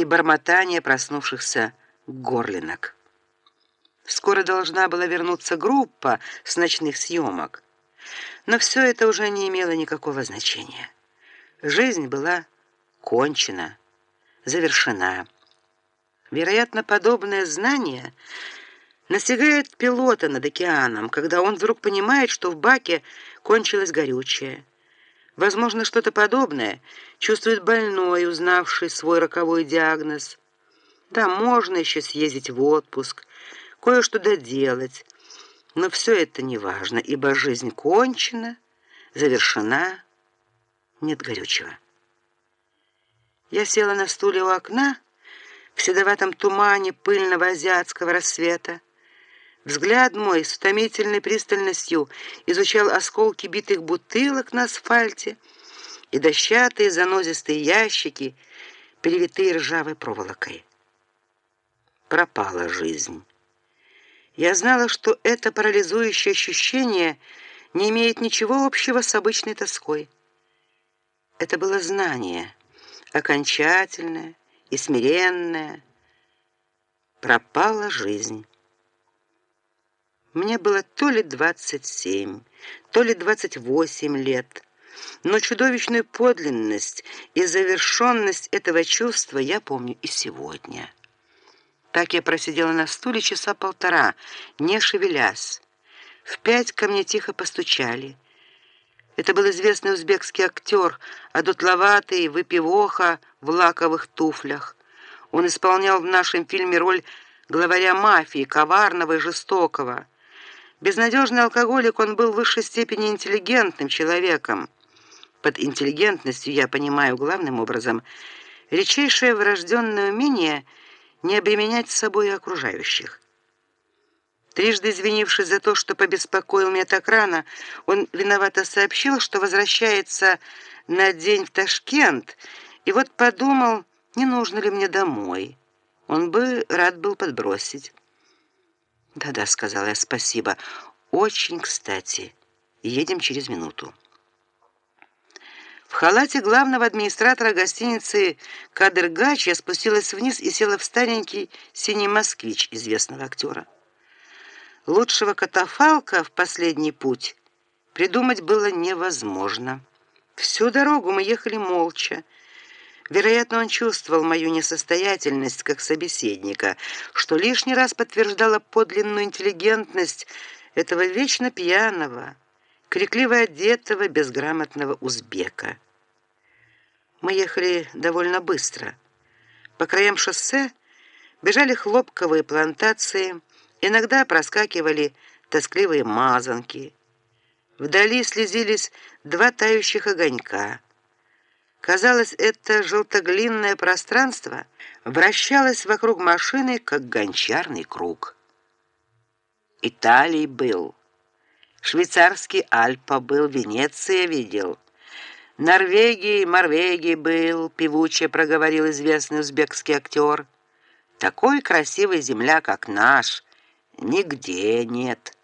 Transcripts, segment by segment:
и бормотание проснувшихся горлинок. Скоро должна была вернуться группа с ночных съемок. Но все это уже не имело никакого значения. Жизнь была кончена, завершена. Вероятно, подобное знание настигает пилота над океаном, когда он вдруг понимает, что в баке кончилось горючее. Возможно, что-то подобное чувствует больной, узнавший свой роковой диагноз. Да, можно еще съездить в отпуск, кое-что доделать. Но все это не важно, ибо жизнь кончена, завершена, нет горючего. Я села на стуле у окна в седоватом тумане пыльного азиатского рассвета. Взгляд мой с утомительной пристальностью изучал осколки битых бутылок на асфальте и дощатые занозистые ящики, перевитые ржавой проволокой. Пропала жизнь. Я знала, что это парализующее ощущение не имеет ничего общего с обычной тоской. Это было знание, окончательное и смиренное. Пропала жизнь. Мне было то ли двадцать семь, то ли двадцать восемь лет. Но чудовищную подлинность и завершенность этого чувства я помню и сегодня. Так я просидела на стуле часа полтора, не шевелясь. В пять ко мне тихо постучали. Это был известный узбекский актер, одутловатый, выпивоха в лаковых туфлях. Он исполнял в нашем фильме роль главаря мафии, коварного и жестокого. Безнадежный алкоголик, он был в высшей степени интеллигентным человеком. Под интеллигентностью я понимаю главным образом редчайшее врожденное умение – не обременять собой окружающих. Трижды извинившись за то, что побеспокоил меня так рано, он виновато сообщил, что возвращается на день в Ташкент, и вот подумал, не нужно ли мне домой. Он бы рад был подбросить. Да-да, сказала я, спасибо. Очень, кстати. Едем через минуту. В халате главного администратора гостиницы Кадыргач я спустилась вниз и села в старенький синий москвич известного актера. Лучшего катафалка в последний путь придумать было невозможно. Всю дорогу мы ехали молча. Вероятно, он чувствовал мою несостоятельность как собеседника, что лишний раз подтверждало подлинную интеллигентность этого вечно пьяного, крикливо одетого безграмотного узбека. Мы ехали довольно быстро. По краям шоссе бежали хлопковые плантации, иногда проскакивали тоскливые мазанки. Вдали слезились два тающих огонька. Казалось, это желтоглинное пространство вращалось вокруг машины, как гончарный круг. Италий был Швейцарский Альпа был, Венеция видел. Норвегии, Норвегии был, певуче проговорил известный узбекский актер. Такой красивой земля, как наш, нигде нет.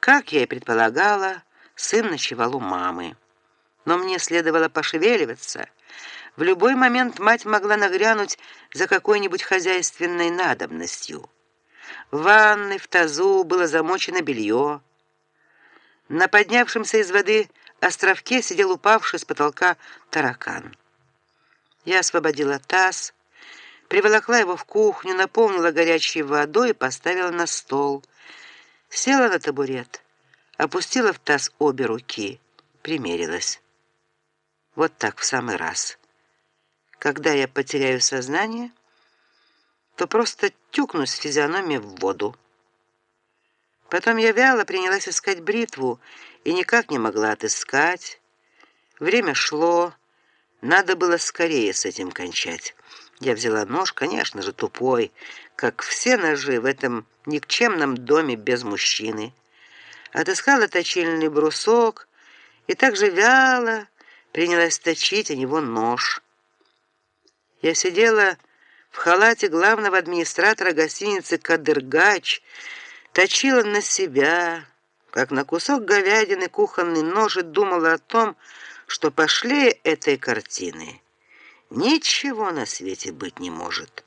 Как я и предполагала, сын ночевал у мамы. Но мне следовало пошевеливаться. В любой момент мать могла нагрянуть за какой-нибудь хозяйственной надобностью. В ванной в тазу было замочено белье. На поднявшемся из воды островке сидел упавший с потолка таракан. Я освободила таз, приволокла его в кухню, наполнила горячей водой и поставила на стол. Села на табурет, опустила в таз обе руки, примерилась. Вот так в самый раз. Когда я потеряю сознание, то просто тюкнусь физиономией в воду. Потом я вяло принялась искать бритву и никак не могла отыскать. Время шло, надо было скорее с этим кончать. Я взяла нож, конечно же, тупой, как все ножи в этом никчемном доме без мужчины. Отыскала точильный брусок и также вяло принялась точить о него нож. Я сидела в халате главного администратора гостиницы Кадыргач, точила на себя, как на кусок говядины кухонный нож и думала о том, что пошли этой картины Ничего на свете быть не может.